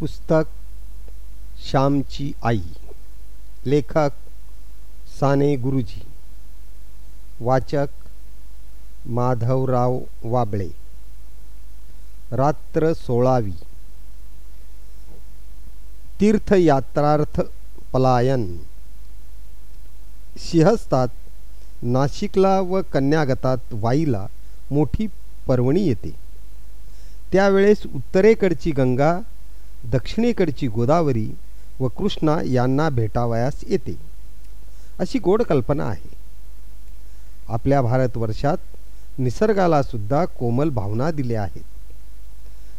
पुस्तक श्यामची आई. लेखक साने गुरुजी. वाचक माधवराव वाबळे. रात्र सोळावी. तीर्थयात्रार्थ पलायन. सिंहस्तात नाशिकला व कन्यागतात वाईला मोठी पर्वणी येते. त्यावेळेस उत्तरेकडची गंगा दक्षिणेकडची गोदावरी व कृष्णा यांना भेटावयास येते. अशी गोड कल्पना आहे. आपल्या भारतवर्षात निसर्गाला सुद्धा कोमल भावना दिल्या आहेत.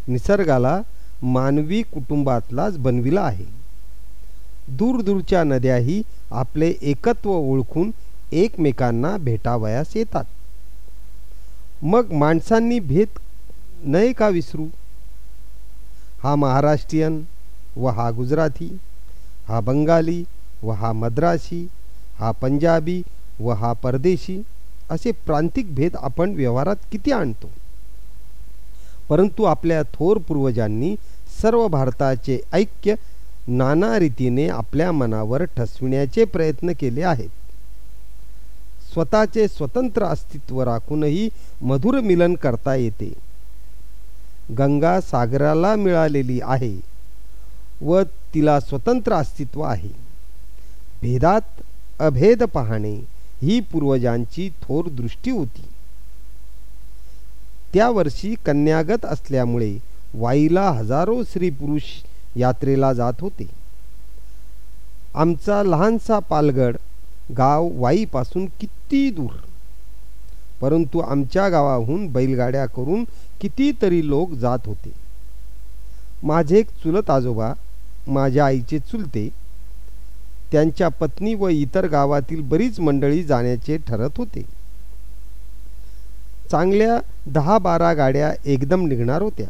निसर्गाला मानवी कुटुंबातलाच बनविला आहे. दूरदूरच्या नद्याही आपले एकत्व ओळखून एकमेकांना भेटावयास येतात. मग माणसांनी भेद नये का विसरू? हा महाराष्ट्रीयन व हा गुजराती हा बंगाली व हा मद्रासी हा पंजाबी व हा परदेशी असे प्रांतिक भेद आपण व्यवहारात किती आणतो? परंतु आपल्या थोर पूर्वजांनी सर्व भारताचे ऐक्य नाना रीतीने आपल्या मनावर ठसविण्याचे प्रयत्न केले आहेत. स्वतःचे स्वतंत्र अस्तित्व राखूनही मधुर मिलन करता येते. गंगा सागराला मिळालेली आहे व तिला स्वतंत्र अस्तित्व आहे. भेदात अभेद पाहणे ही पूर्वजांची थोर दृष्टी होती. त्या वर्षी कन्यागत असल्यामुळे वाईला हजारो स्त्री पुरुष यात्रेला जात होते. आमचा लहानसा पालगड गाव वाईपासून किती दूर? परंतु आमच्या गावाहून बैलगाड्या करून कितीतरी लोक जात होते. माझे एक चुलत आजोबा माझ्या आईचे चुलते त्यांच्या पत्नी व इतर गावातील बरीच मंडळी जाण्याचे ठरत होते. चांगल्या दहा बारा गाड्या एकदम निघणार होत्या.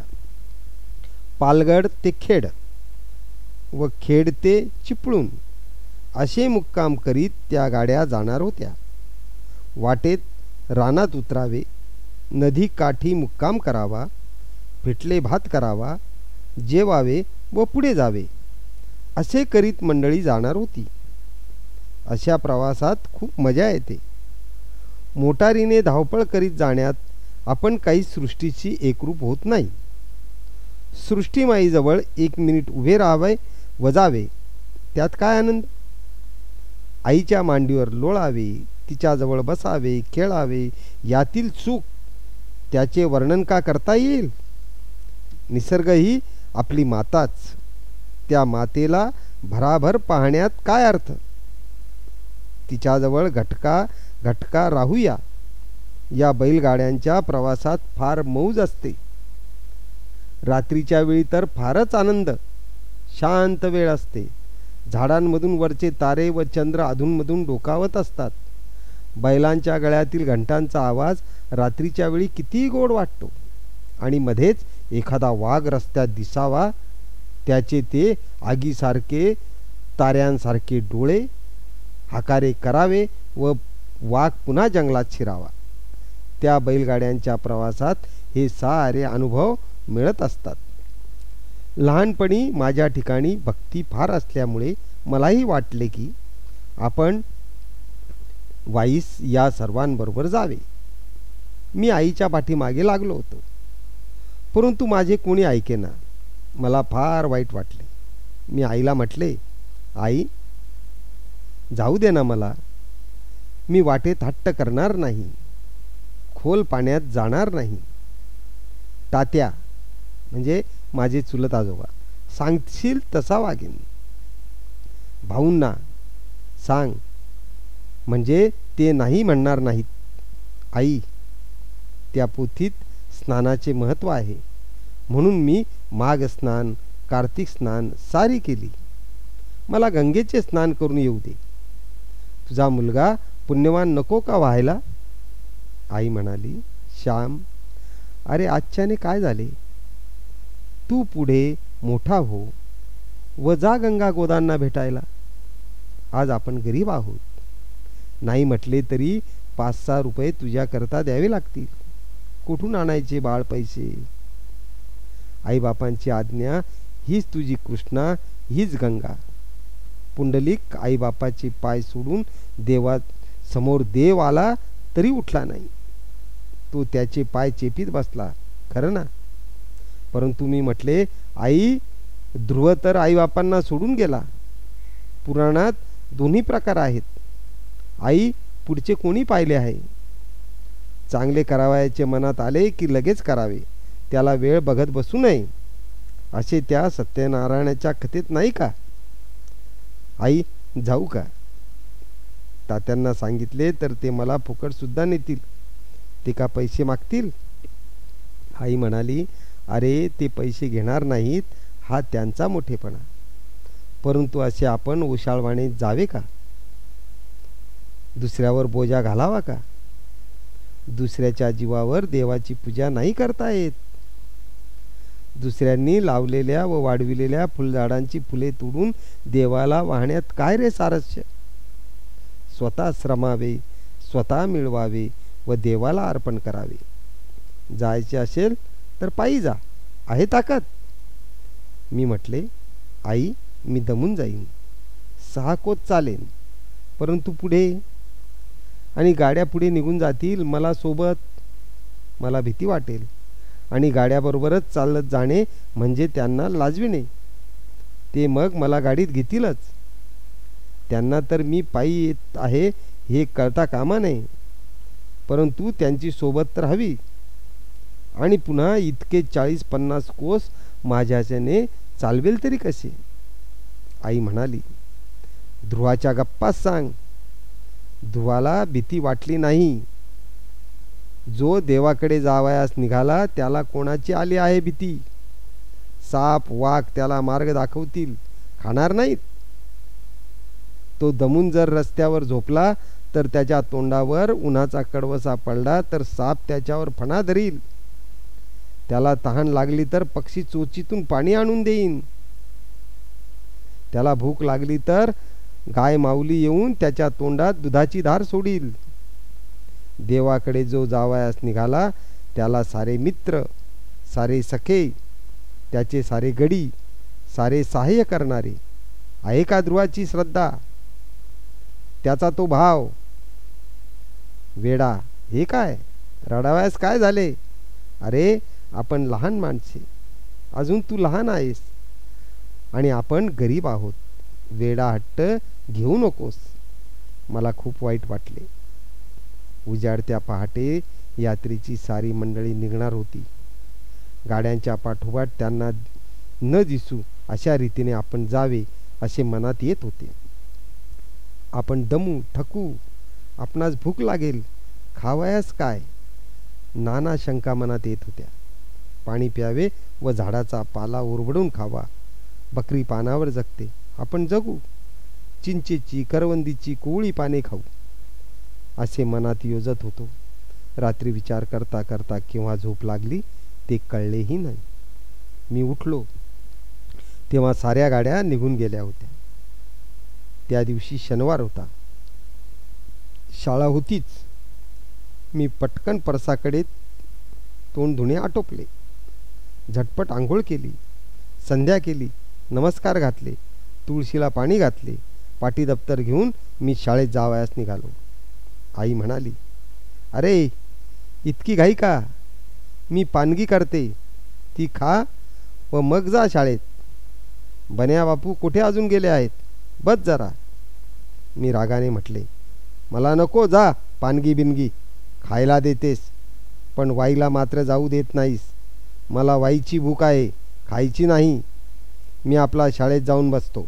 पालगड ते खेड व खेड ते चिपळूण असे मुक्काम करीत त्या गाड्या जाणार होत्या. वाटेत रानात उतरावे नदी काठी मुक्काम करावा पिठले भात करावा जेवावे व पुढे जावे असे करीत मंडळी जाणार होती. अशा प्रवासात खूप मजा येते. मोटारीने धावपळ करीत जाण्यात आपण काही सृष्टीची एकरूप होत नाही. सृष्टीमाईजवळ एक मिनिट उभे राहावे व जावे. त्यात काय आनंद? आईच्या मांडीवर लोळावे. तिच्याजवळ बसावे खेळावे यातील चूक त्याचे वर्णन का करता येईल? निसर्ग ही आपली माताच. त्या मातेला भराभर पाहण्यात काय अर्थ? तिच्याजवळ घटका घटका राहूया. या बैलगाड्यांच्या प्रवासात फार मौज असते. रात्रीच्या वेळी तर फारच आनंद शांत वेळ असते. झाडांमधून वरचे तारे व चंद्र अधूनमधून डोकावत असतात. बैलांच्या गळ्यातील घंटांचा आवाज रात्रीच्या वेळी किती गोड वाटतो. आणि मध्येच एखादा वाघ रस्त्यात दिसावा त्याचे ते आगीसारखे ताऱ्यांसारखे डोळे हाकारे करावे व वाघ पुन्हा जंगलात शिरावा. त्या बैलगाड्यांच्या प्रवासात हे सारे अनुभव मिळत असतात. लहानपणी माझ्या ठिकाणी भक्ती फार असल्यामुळे मलाही वाटले की आपण वाईस या सर्वांबरोबर जावे. मी आईच्या पाठीमागे लागलो होतो. परंतु माझे कोणी ऐकेना मला फार वाईट वाटले. मी आईला म्हटले आई जाऊ दे ना मला. मी वाटेत हट्ट करणार नाही. खोल पाण्यात जाणार नाही. तात्या म्हणजे माझे चुलत आजोबा सांगशील तसा वागेन. भाऊंना सांग. म्हणजे ते नाही म्हणणार नाहीत. आई त्या पोथीत स्नानाचे महत्त्व आहे. म्हणून मी माघ स्नान कार्तिक स्नान सारी केली. मला गंगेचे स्नान करून येऊ दे. तुझा मुलगा पुण्यवान नको का व्हायला? आई म्हणाली श्याम अरे आजच्याने काय झाले? तू पुढे मोठा हो. व जा गंगा गोदांना भेटायला. आज आपण गरीब आहोत. नाही म्हटले तरी पाच सहा रुपये तुझ्याकरता द्यावे लागतील. कुठून आणायचे बाळ पैसे? आईबापांची आज्ञा हीच तुझी कृष्णा हीच गंगा. पुंडलिक आईबापाचे पाय सोडून देवा समोर देव आला तरी उठला नाही. तो त्याचे पाय चेपीत बसला खरं ना? परंतु मी म्हटले आई ध्रुव तर आईबापांना सोडून गेला. पुराणात दोन्ही प्रकार आहेत. आई पुढचे कोणी पाहिले आहे? चांगले करावयाचे मनात आले की लगेच करावे. त्याला वेळ बघत बसू नये. असे त्या सत्यनारायणाच्या कथेत नाही का? आई जाऊ का? तात्यांना सांगितले तर ते मला फुकटसुद्धा नेतील. ते का पैसे मागतील? आई म्हणाली अरे ते पैसे घेणार नाहीत. हा त्यांचा मोठेपणा. परंतु असे आपण ओशाळवाणे जावे का? दुसऱ्यावर बोजा घालावा का? दुसऱ्याच्या जीवावर देवाची पूजा नाही करता येत. दुसऱ्यांनी लावलेल्या व वाढविलेल्या फुलझाडांची फुले तोडून देवाला वाहण्यात काय रे सारस्य? स्वतः श्रमावे स्वतः मिळवावे व देवाला अर्पण करावे. जायचे असेल तर पायी जा. आहे ताकद. मी म्हटले आई मी दमून जाईन. सहा कोत चालेन. परंतु पुढे आणि गाड्या पुढे निघून जातील मला सोबत. मला भीती वाटेल. आणि गाड्याबरोबरच चालत जाणे म्हणजे त्यांना लाजविणे. ते मग मला गाडीत घेतीलच. त्यांना तर मी पायी येत आहे हे कळता कामा नये. परंतु त्यांची सोबत तर हवी. आणि पुन्हा इतके चाळीस पन्नास कोस माझ्याच्याने चालवेल तरी कसे? आई म्हणाली ध्रुवाच्या गप्पा सांग. धुवाला भीती वाटली नाही. जो देवाकडे जावयास निघाला त्याला कोणाची आली आहे भीती? साप वाघ त्याला मार्ग दाखवतील खाणार नाहीत. तो दमून जर रस्त्यावर झोपला तर त्याच्या तोंडावर उन्हाचा कडवसा पडला तर साप त्याच्यावर फणा धरील. त्याला तहान लागली तर पक्षी चोचीतून पाणी आणून देईन. त्याला भूक लागली तर गाय माऊली येऊन त्याच्या तोंडात दुधाची धार सोडील. देवाकडे जो जावयास निघाला त्याला सारे मित्र सारे सखे त्याचे सारे गडी सारे सहाय्य करणारे आहे का ध्रुवाची श्रद्धा त्याचा तो भाव. वेडा हे काय? रडावयास काय झाले? अरे आपण लहान माणसे. अजून तू लहान आहेस. आणि आपण गरीब आहोत. वेडा हट्ट घेऊ नकोस. मला खूप वाईट वाटले. उजाडत्या पहाटे यात्रेची सारी मंडळी निघणार होती. गाड्यांच्या पाठोपाठ त्यांना न दिसू अशा रीतीने आपण जावे असे मनात येत होते. आपण दमू ठकू आपणास भूक लागेल खावयास काय? नाना शंका मनात येत होत्या. पाणी प्यावे व झाडाचा पाला उरबडून खावा. बकरी पानावर जगते. आपण जगू. चिंचेची करवंदीची कोवळी पाने खाऊ. असे मनात योजत होतो. रात्री विचार करता करता केव्हा झोप लागली ते कळलेही नाही. मी उठलो. तेव्हा साऱ्या गाड्या निघून गेल्या होत्या. त्या दिवशी शनिवार होता. शाळा होतीच. मी पटकन परसाकडे तोंड धुणे आटोपले. झटपट आंघोळ केली. संध्या केली. नमस्कार घातले. तुळशीला पाणी घातले. पाटी दप्तर घेऊन मी शाळेत जावयास निघालो. आई म्हणाली अरे इतकी घाई का? मी पानगी करते. ती खा व मग जा शाळेत. बन्या बापू कुठे अजून गेले आहेत? बस जरा. मी रागाने म्हटले मला नको जा पानगी बिनगी. खायला देतेस पण वाईला मात्र जाऊ देत नाहीस. मला वाईची भूक आहे खायची नाही. मी आपला शाळेत जाऊन बसतो.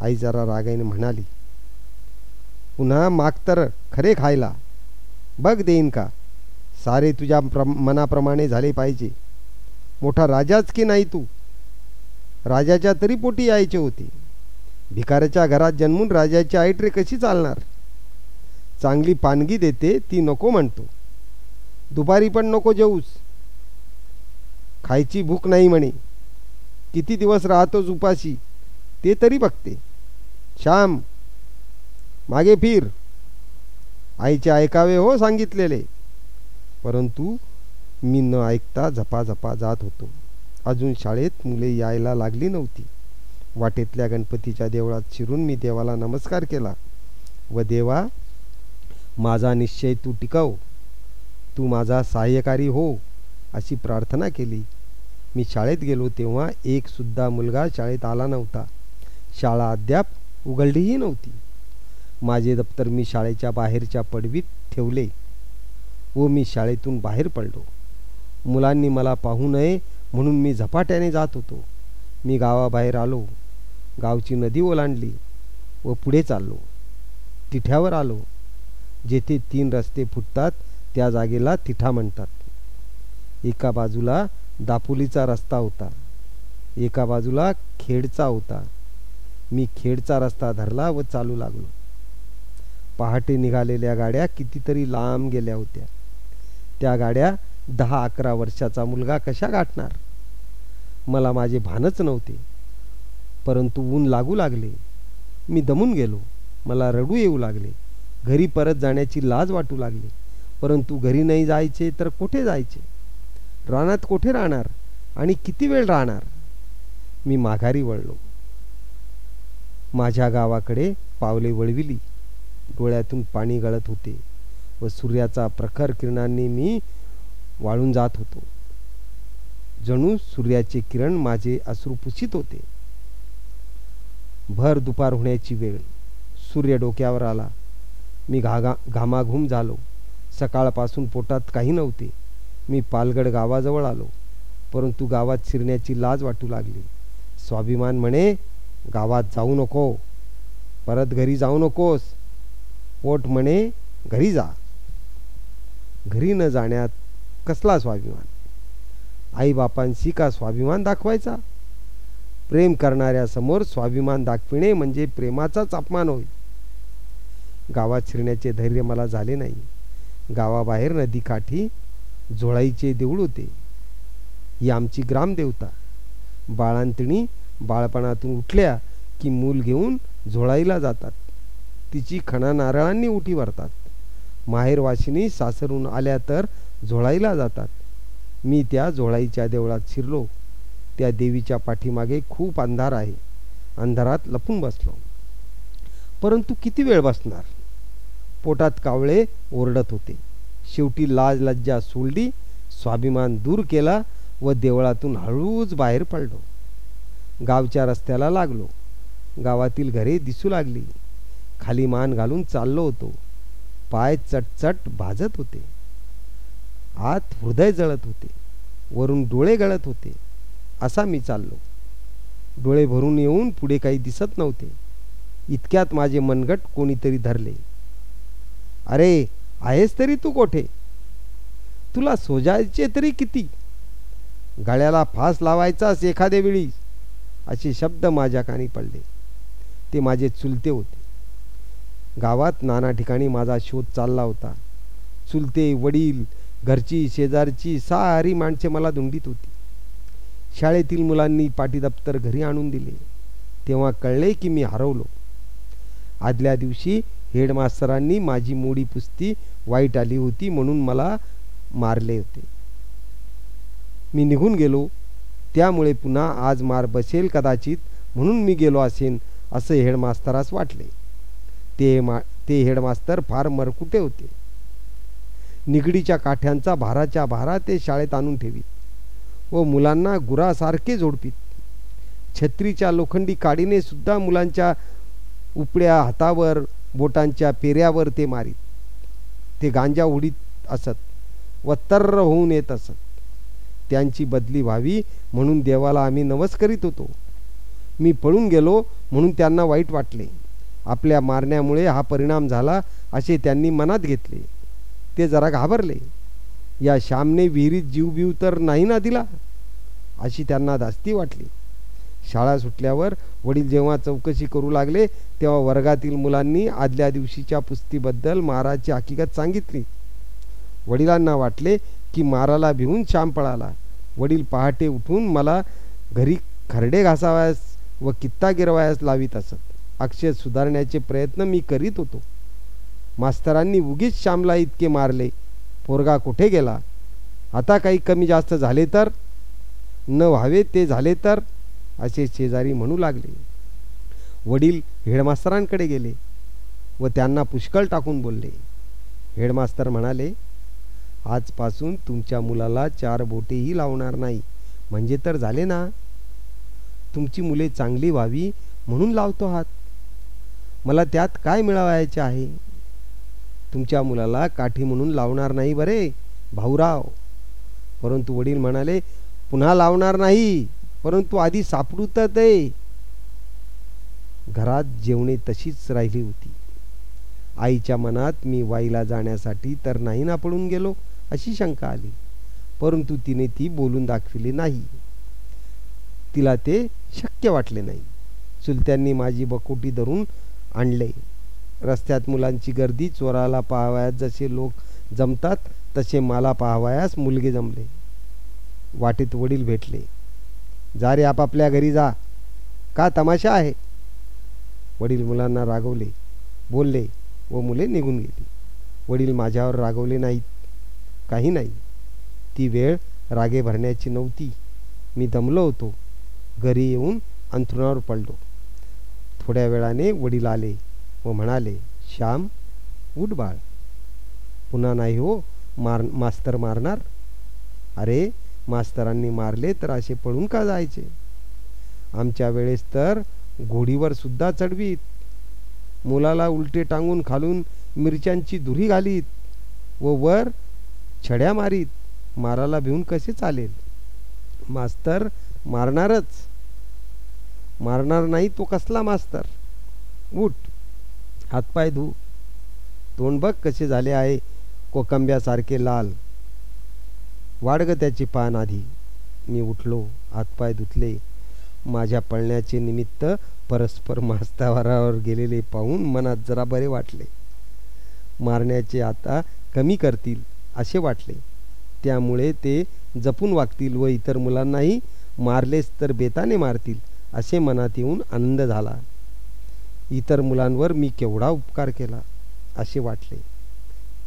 आई जरा रागाईने म्हणाली पुन्हा माग तर खरे खायला. बघ देईन का? सारे तुझ्या प्र मनाप्रमाणे झाले पाहिजे. मोठा राजाच की नाही तू? राजाच्या तरी पोटी यायचे होते. भिकाऱ्याच्या घरात जन्मून राजाची आईट्रे कशी चालणार? चांगली पानगी देते ती नको म्हणतो. दुपारी पण नको जेऊस. खायची भूक नाही म्हणे. किती दिवस राहतोच उपाशी? ते तरी बघते. श्याम मागे फिर. आईचे ऐकावे हो सांगितलेले. परंतु मी न ऐकता झपाझपा जात होतो. अजून शाळेत मुले यायला लागली नव्हती. वाटेतल्या गणपतीच्या देवळात शिरून मी देवाला नमस्कार केला. व देवा माझा निश्चय तू टिकव. तू माझा सहाय्यकारी हो अशी प्रार्थना केली. मी शाळेत गेलो तेव्हा एक सुद्धा मुलगा शाळेत आला नव्हता. शाळा अद्याप उघडलीही नव्हती. माझे दप्तर मी शाळेच्या बाहेरच्या पडवीत ठेवले व मी शाळेतून बाहेर पडलो. मुलांनी मला पाहू नये म्हणून मी झपाट्याने जात होतो. मी गावाबाहेर आलो. गावची नदी ओलांडली व पुढे चाललो. तिठ्यावर आलो. जेथे तीन रस्ते फुटतात त्या जागेला तिठा म्हणतात. एका बाजूला दापोलीचा रस्ता होता. एका बाजूला खेडचा होता. मी खेडचा रस्ता धरला व चालू लागलो. पहाटे निघालेल्या गाड्या कितीतरी लांब गेल्या होत्या. त्या गाड्या दहा अकरा वर्षाचा मुलगा कशा गाठणार? मला माझे भानच नव्हते. परंतु ऊन लागू लागले. मी दमून गेलो. मला रडू येऊ लागले. घरी परत जाण्याची लाज वाटू लागली. परंतु घरी नाही जायचे तर कुठे जायचे? रानात कोठे राहणार? आणि किती वेळ राहणार? मी माघारी वळलो. माझ्या गावाकडे पावले वळविली. डोळ्यातून पाणी गळत होते व सूर्याचा प्रखर किरणांनी मी वाळून जात होतो. जणू सूर्याचे किरण माझे अश्रू पुसित होते. भर दुपार होण्याची वेळ. सूर्य डोक्यावर आला. मी घागा घामाघूम झालो. सकाळपासून पोटात काही नव्हते. मी पालगड गावाजवळ आलो. परंतु गावात शिरण्याची लाज वाटू लागली. स्वाभिमान म्हणे गावात जाऊ नको. परत घरी जाऊ नकोस. पोट म्हणे घरी जा. घरी न जाण्यात कसला स्वाभिमान? आईबापांशी का स्वाभिमान दाखवायचा? प्रेम करणाऱ्यासमोर स्वाभिमान दाखविणे म्हणजे प्रेमाचाच अपमान होईल गावात शिरण्याचे धैर्य मला झाले नाही. गावाबाहेर नदीकाठी झोळाईचे देऊळ होते. ही आमची ग्रामदेवता. बाळांतिणी बाळपणातून उठल्या की मूल घेऊन झोळाईला जातात. तिची खणा नारळांनी उठी भरतात माहेरवाशिनी सासरून आल्या तर झोळाईला जातात. मी त्या झोळाईच्या देवळात शिरलो. त्या देवीच्या पाठीमागे खूप अंधार आहे. अंधारात लपून बसलो. परंतु किती वेळ बसणार? पोटात कावळे ओरडत होते. शेवटी लाज लज्जा सोडली स्वाभिमान दूर केला व देवळातून हळूच बाहेर पडलो. गावच्या रस्त्याला लागलो. गावातील घरे दिसू लागली. खाली मान घालून चाललो होतो. पाय चटचट भाजत होते. आत हृदय जळत होते. वरून डोळे गळत होते. असा मी चाललो. डोळे भरून येऊन पुढे काही दिसत नव्हते. इतक्यात माझे मनगट कोणीतरी धरले. अरे आहेस तरी तू कोठे? तुला सोजायचे तरी किती? गळ्याला फास लावायचास एखाद्या वेळी असे शब्द माझ्या कानी पडले. ते माझे चुलते होते. गावात नाना ठिकाणी माझा शोध चालला होता. चुलते वडील घरची शेजारची सारी माणसे मला धुंडीत होती. शाळेतील मुलांनी पाटीदप्तर घरी आणून दिले. तेव्हा कळले की मी हरवलो. आदल्या दिवशी हेडमास्तरांनी माझी मोडी पुस्ती वाईट आली होती म्हणून मला मारले होते. मी निघून गेलो. त्यामुळे पुन्हा आज मार बसेल कदाचित म्हणून मी गेलो असेन असे हेडमास्तरास वाटले. ते मा ते हेडमास्तर फार मरकुटे होते. निगडीच्या काठ्यांचा भाराच्या भारा ते शाळेत आणून ठेवीत व मुलांना गुरासारखे झोडपीत छत्रीच्या लोखंडी काडीने सुद्धा मुलांच्या उपड्या हातावर बोटांच्या पेऱ्यावर ते मारीत. ते गांजा उडीत असत व तर्र होऊन येत असत. त्यांची बदली व्हावी म्हणून देवाला आम्ही नवस करीत होतो. मी पळून गेलो म्हणून त्यांना वाईट वाटले. आपल्या मारण्यामुळे हा परिणाम झाला असे त्यांनी मनात घेतले. ते जरा घाबरले. या श्यामने विहिरीत जीव बीव तर नाही ना दिला? अशी त्यांना धास्ती वाटली. शाळा सुटल्यावर वडील जेव्हा चौकशी करू लागले तेव्हा वर्गातील मुलांनी आदल्या दिवशीच्या पुस्तीबद्दल माराची हकीकत सांगितली. वडिलांना वाटले की माराला भिवून श्याम पळाला. वडील पहाटे उठून मला घरी खरडे घासावयास व कित्ता गिरवायास लावित असत. अक्षय सुधारण्याचे प्रयत्न मी करीत होतो. मास्तरांनी उगीच श्यामला इतके मारले. पोरगा कुठे गेला? आता काही कमी जास्त झाले तर? न व्हावे ते झाले तर? असे शेजारी म्हणू लागले. वडील हेडमास्तरांकडे गेले व त्यांना पुष्कळ टाकून बोलले. हेडमास्तर म्हणाले आजपासून तुमच्या मुलाला चार बोटेही लावणार नाही. म्हणजे तर झाले ना? तुमची मुले चांगली व्हावी म्हणून लावतो हात मला त्यात काय मिळवायचे आहे? तुमच्या मुलाला काठी म्हणून लावणार नाही बरे भाऊराव. परंतु वडील म्हणाले पुन्हा लावणार नाही. परंतु आधी सापडू तर ते घरात जेवणे तशीच राहिली होती. आईच्या मनात मी वाईला जाण्यासाठी तर नाही ना पडून गेलो अशी शंका आली. परंतु तिने ती बोलून दाखविली नाही. तिला ते शक्य वाटले नाही. चुलत्यांनी माझी बकोटी धरून आणले. रस्त्यात मुलांची गर्दी चोराला पाहावयास जसे लोक जमतात तसे मला पाहावयास मुलगे जमले. वाटेत वडील भेटले. जा रे आपापल्या घरी जा. का तमाशा आहे? वडील मुलांना रागवले बोलले व मुले निघून गेली. वडील माझ्यावर रागवले नाहीत. काही नाही. ती वेळ रागे भरण्याची नव्हती. मी दमलो होतो. घरी येऊन अंथरुणावर पडलो. थोड्या वेळाने वडील आले व म्हणाले श्याम उठ बाळ. पुन्हा नाही हो मार मास्तर मारणार. अरे मास्तरांनी मारले तर असे पळून का जायचे? आमच्या वेळेस तर घोडीवर सुद्धा चढवीत. मुलाला उलटे टांगून खालून मिरच्यांची धुरी घालीत व वर छड्या मारीत. माराला भिवून कसे चालेल? मास्तर मारणारच. मारणार नाही तो कसला मास्तर? उठ हातपाय धू. तोंड बघ कसे झाले आहे कोकंब्यासारखे लाल. वाढग त्याची पान आधी मी उठलो हातपाय धुतले. माझ्या पळण्याचे निमित्त परस्पर मास्तावारावर गेलेले पाहून मनात जरा बरे वाटले. मारण्याचे आता कमी करतील असे वाटले. त्यामुळे ते जपून वागतील व इतर मुलांनाही मारलेच तर बेताने मारतील असे मनात येऊन आनंद झाला. इतर मुलांवर मी केवढा उपकार केला असे वाटले.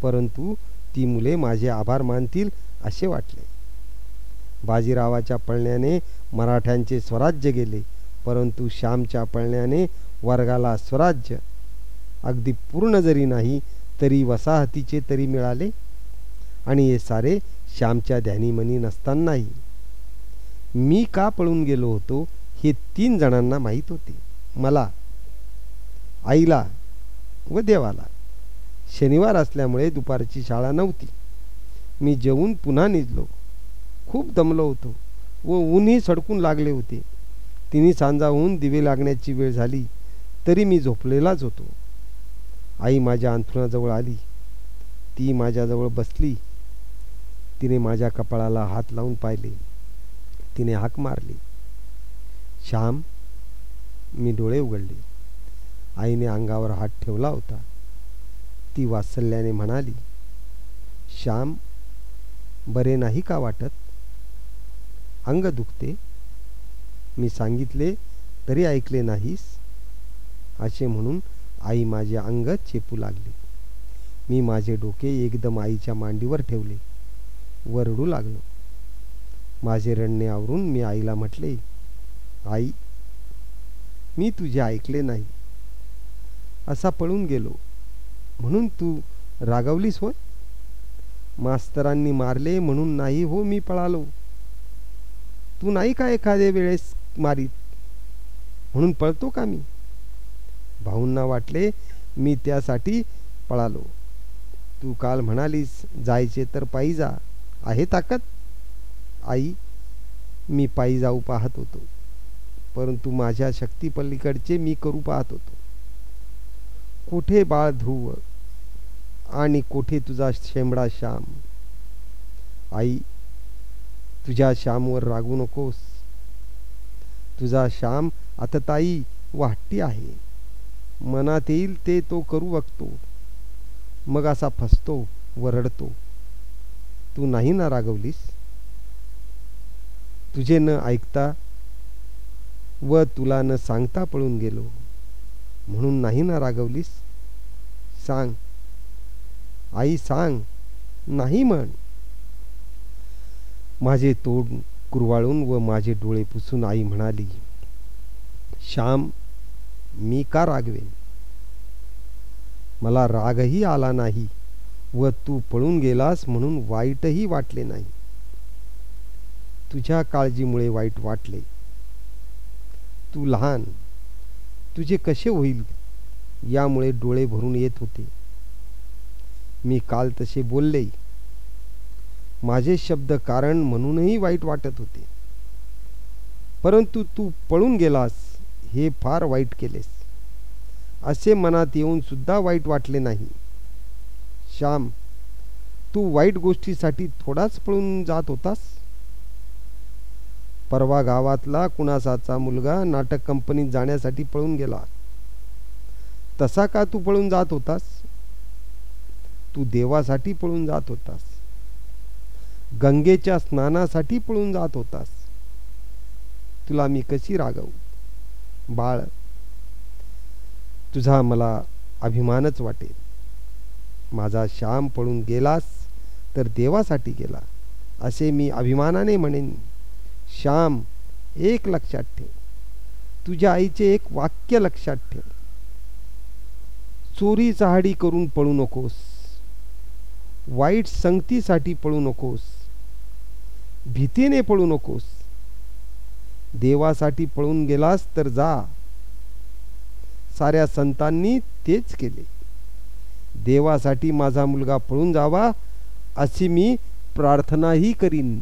परंतु ती मुले माझे आभार मानतील असे वाटले. बाजीरावाच्या पळण्याने मराठ्यांचे स्वराज्य गेले परंतु श्यामच्या पळण्याने वर्गाला स्वराज्य. अगदी पूर्ण जरी नाही तरी वसाहतीचे तरी मिळाले. आणि हे सारे श्यामच्या ध्यानीमनी नसतानाही. मी का पळून गेलो होतो हे तीन जणांना माहीत होते. मला आईला व देवाला. शनिवार असल्यामुळे दुपारची शाळा नव्हती. मी जेवून पुन्हा निजलो खूप दमलो होतो व ऊनही सडकून लागले होते. तिन्ही सांजाहून दिवे लागण्याची वेळ झाली तरी मी झोपलेलाच होतो. आई माझ्या अंथरुणाजवळ आली. ती माझ्याजवळ बसली. तिने माझ्या कपाळाला हात लावून पाहिले. तिने हाक मारली. श्याम मी डोळे उघडले. आईने अंगावर हात ठेवला होता. ती वासल्याने म्हणाली श्याम बरे नाही का वाटत? अंग दुखते. मी सांगितले तरी ऐकले नाहीस? असे म्हणून आई माझे अंग चेपू लागले. मी माझे डोके एकदम आईच्या मांडीवर ठेवले. वरडू लागलो. माझे रडणे आवरून मी आईला म्हटले आई मी तुझे ऐकले नाही. असा पळून गेलो. म्हणून तू रागवलीस होय? मास्तरांनी मारले म्हणून नाही हो मी पळालो. तू नाही का एखाद्या वेळेस मारीत? म्हणून पळतो का मी? भाऊंना वाटले मी त्यासाठी पळालो. तू काल म्हणालीस जायचे तर पायी जा. आहे ताकद? आई मी पायी जाऊ पाहत होतो. परंतु माझ्या शक्तीपल्लीकडचे मी करू पाहत होतो. कुठे बाळ ध्रुव? आणि कोठे तुझा शेंबडा श्याम? आई तुझ्या श्यामवर रागू नकोस. तुझा श्याम आता ताई वाटती आहे. मनात येईल ते तो करू बघतो मग असा फसतो वरडतो. तू नाही ना रागवलीस? तुझे न ऐकता व तुला न सांगता पळून गेलो. म्हणून नाही ना रागवलीस? सांग. आई सांग नाही म्हण. माझे तोंड कुरवाळून व माझे डोळे पुसून आई म्हणाली श्याम मी का रागवेन? मला रागही आला नाही व तू पळून गेलास म्हणून वाईटही वाटले नाही. तुझ्या काळजीमुळे वाईट वाटले. तू लहान तुझे कसे होईल? यामुळे डोळे भरून येत होते. मी काल तसे बोलले माझे शब्द कारण म्हणूनही वाईट वाटत होते. परंतु तू पळून गेलास हे फार वाईट केलेस. असे मनात येऊन सुद्धा वाईट वाटले नाही. श्याम तू वाईट गोष्टीसाठी थोडाच पळून जात होतास? परवा गावातला कुणासाचा मुलगा नाटक कंपनीत जाण्यासाठी पळून गेला. तसा का तू पळून जात होतास? तू देवासाठी पळून जात होतास. गंगेच्या स्नानासाठी पळून जात होतास. तुला मी कशी रागवू? बाळ तुझा मला अभिमानच वाटेल. माझा श्याम पळून गेलास तर देवासाठी गेला असे मी अभिमानाने म्हणेन. श्याम एक लक्षात ठेव. तुझ्या आईचे एक वाक्य लक्षात ठेव. चोरी चहाडी करून पळू नकोस. वाईट संगतीसाठी पळू नकोस. भीतीने पळू नकोस. देवासाठी पळून गेलास तर जा. साऱ्या संतांनी तेच केले. देवासाठी माझा मुलगा पळून जावा अशी मी प्रार्थनाही करीन.